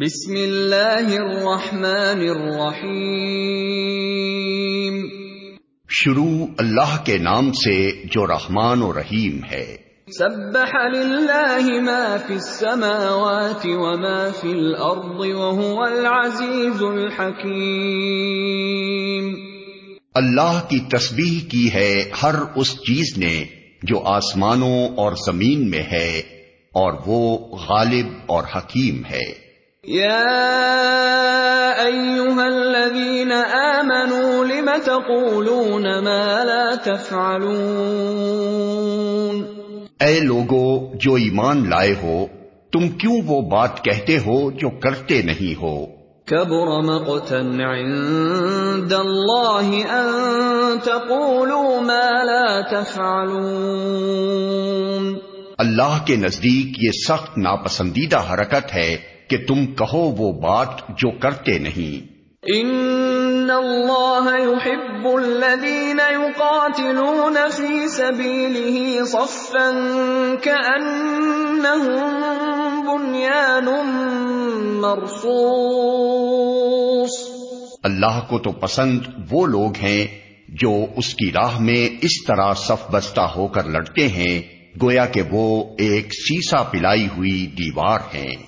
بسم اللہ الرحمن الرحیم شروع اللہ کے نام سے جو رحمان و رحیم ہے۔ سبح للہ ما فی السماوات وما فی الارض وهو العزیز الحکیم۔ اللہ کی تسبیح کی ہے ہر اس چیز نے جو آسمانوں اور زمین میں ہے اور وہ غالب اور حکیم ہے۔ يا ايها الذين امنوا لم تقولون ما لا تفعلون؟ اے لوگو جو ایمان لائے ہو تم کیوں وہ بات کہتے ہو جو کرتے نہیں ہو؟ كبر مقتا عند الله ان تقولوا ما لا تفعلون. اللہ کے نزدیک یہ سخت ناپسندیدہ حرکت ہے۔ کہ تم کہو وہ بات جو کرتے نہیں۔ ان اللہ يحب الذين يقاتلون في سبيله صفا كأنهم بنيان مرصوص۔ اللہ کو تو پسند وہ لوگ ہیں جو اس کی راہ میں اس طرح صف بستہ ہو کر لڑتے ہیں گویا کہ وہ ایک سیسا پلائی ہوئی دیوار ہیں۔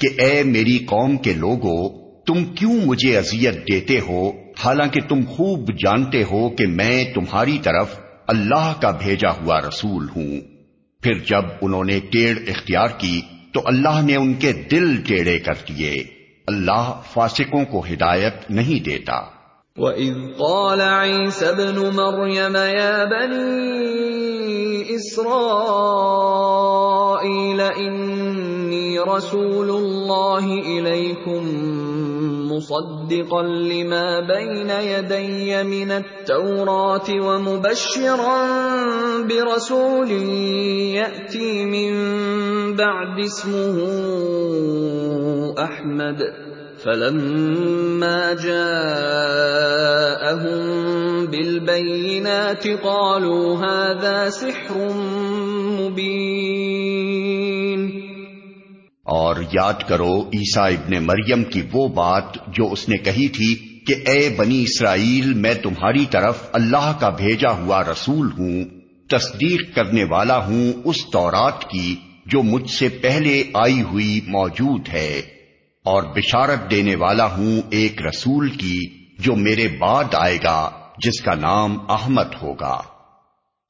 کہ اے میری قوم کے لوگوں تم کیوں مجھے اذیت دیتے ہو؟ حالانکہ تم خوب جانتے ہو کہ میں تمہاری طرف اللہ کا بھیجا ہوا رسول ہوں۔ پھر جب انہوں نے ٹیڑھ اختیار کی، تو اللہ نے ان کے دل ٹیڑے کر دیے۔ اللہ فاسقوں کو ہدایت نہیں دیتا۔ وَإِذْ قَالَ عِيسَى ابْنُ مَرْيَمَ يَا بَنِي إِسْرَائِيلَ إِنِّي رَسُولُ اللَّهِ إِلَيْكُمْ مُصَدِّقًا لِمَا بَيْنَ يَدَيَّ مِنَ التَّوْرَاةِ وَمُبَشِّرًا بِرَسُولٍ يَأْتِي مِن بَعْدِ اسْمُهُ أَحْمَدُ فلما جاءهم بالبينات قالوا هذا سحر مبين اور یاد کرو عیسیٰ ابن مریم کی وہ بات جو اس نے کہی تھی کہ اے بنی اسرائیل، میں تمہاری طرف اللہ کا بھیجا ہوا رسول ہوں، تصدیق کرنے والا ہوں اس تورات کی جو مجھ سے پہلے آئی ہوئی موجود ہے، اور بشارت دینے والا ہوں ایک رسول کی جو میرے بعد آئے گا، جس کا نام احمد ہوگا۔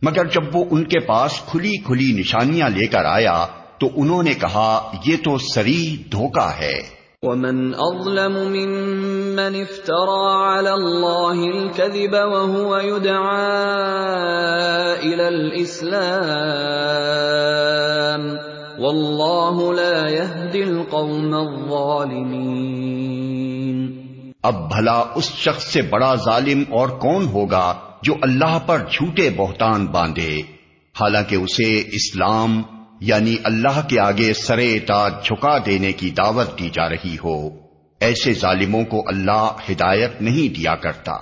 مگر جب وہ ان کے پاس کھلی کھلی نشانیاں لے کر آیا تو انہوں نے کہا یہ تو سری دھوکا ہے۔ ومن اظلم ممن افترى على الله الكذب وهو يدعى الى الاسلام واللہ لا يهدي القوم الظالمین اب بھلا اس شخص سے بڑا ظالم اور کون ہوگا جو اللہ پر جھوٹے بہتان باندھے؟ حالانکہ اسے اسلام یعنی اللہ کے آگے سرے اطاعت جھکا دینے کی دعوت دی جا رہی ہو۔ ایسے ظالموں کو اللہ ہدایت نہیں دیا کرتا۔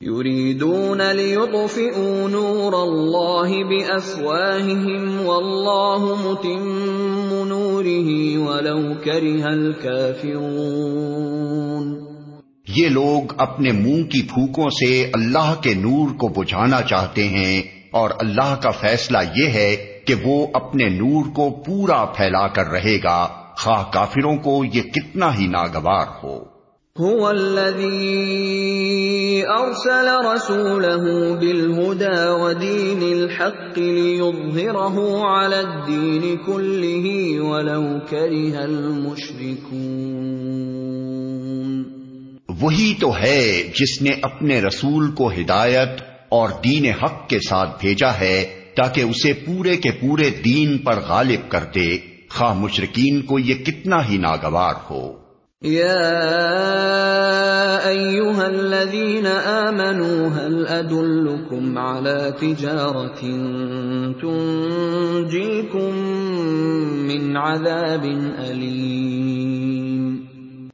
يريدون ليطفئوا نور الله بأفواههم والله متم نوره ولو كره الكافرون یہ لوگ اپنے منہ کی پھوکوں سے اللہ کے نور کو بجھانا چاہتے ہیں اور اللہ کا فیصلہ یہ ہے کہ وہ اپنے نور کو پورا پھیلا کر رہے گا خواہ کافروں کو یہ کتنا ہی ناگوار ہو۔ هو الذي رسوله بالهدى ودين الحق ليظهره على الدين كله ولو كره المشركون۔ وہی تو ہے جس نے اپنے رسول کو ہدایت اور دین حق کے ساتھ بھیجا ہے۔ تاکہ اسے پورے کے پورے دین پر غالب کر دے۔ خواہ مشرقین کو یہ کتنا ہی ناگوار ہو۔ يا ايها الذين امنوا هل ادلكم على تجاره تنجيكم من عذاب اليم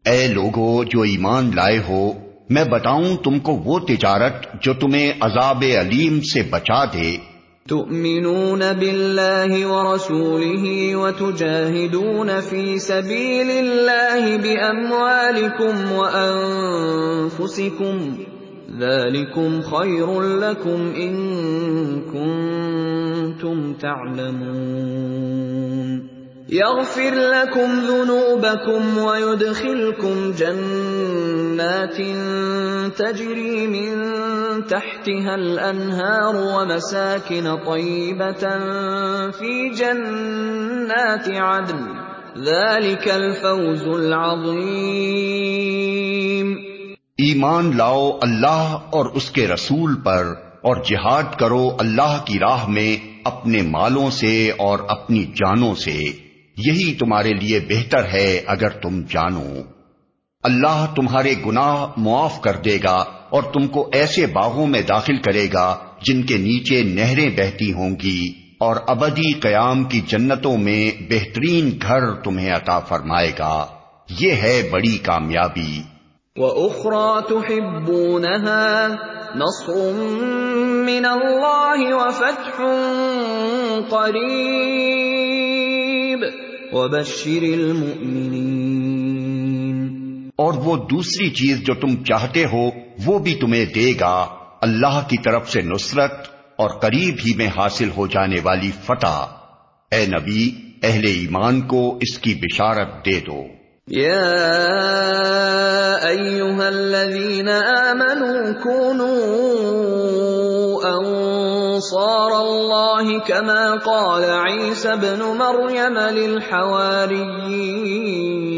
اے لوگو جو ایمان لائے ہو میں بتاؤں تم کو وہ تجارت جو تمہیں عذاب علیم سے بچا دے۔ تؤمنون بالله ورسوله وتجاهدون في سبيل الله باموالكم وانفسكم ذلكم خير لكم ان كنتم تعلمون. يغفر لكم ذنوبكم ويدخلكم جنات جنات تجري من تحتها الانهار ومساكن طيبه في جنات عدن. ذلك الفوز العظيم. ایمان لاؤ اللہ اور اس کے رسول پر اور جہاد کرو اللہ کی راہ میں اپنے مالوں سے اور اپنی جانوں سے. یہی تمہارے لیے بہتر ہے اگر تم جانو. اللہ تمہارے گناہ معاف کر دے گا اور تم کو ایسے باغوں میں داخل کرے گا جن کے نیچے نہریں بہتی ہوں گی۔ اور ابدی قیام کی جنتوں میں بہترین گھر تمہیں عطا فرمائے گا۔ یہ ہے بڑی کامیابی۔ وَأُخْرَى تُحِبُّونَهَا نَصْرٌ مِّنَ اللَّهِ وَفَتْحٌ قَرِيبٌ۔ وبشر المؤمنين۔ اور وہ دوسری چیز جو تم چاہتے ہو، وہ بھی تمہیں دے گا۔ اللہ کی طرف سے نصرت اور قریب ہی میں حاصل ہو جانے والی فتح۔ اے نبی، اہل ایمان کو اس کی بشارت دے دو۔ یا ایوہا الذین آمنوا کونوا انصار الله كما قال عيسى ابن مريم للحواريين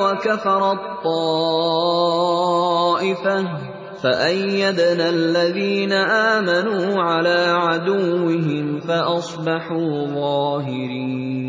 وكفرت طائفة فأيدنا الذين آمنوا على عدوهم فأصبحوا ظاهرين.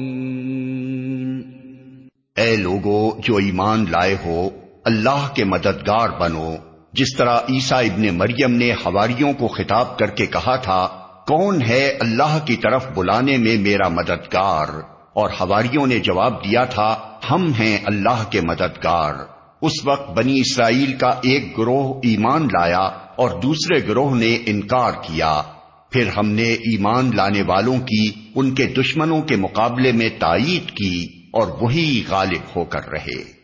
اے لوگو، جو ایمان لائے ہو، اللہ کے مددگار بنو۔ جس طرح عیسیٰ ابن مریم نے ہواریوں کو خطاب کر کے کہا تھا، کون ہے اللہ کی طرف بلانے میں میرا مددگار؟ اور ہواریوں نے جواب دیا تھا، ہم ہیں اللہ کے مددگار۔ اس وقت بنی اسرائیل کا ایک گروہ ایمان لایا اور دوسرے گروہ نے انکار کیا۔ پھر ہم نے ایمان لانے والوں کی، ان کے دشمنوں کے مقابلے میں تائید کی اور وہی غالب ہو کر رہے۔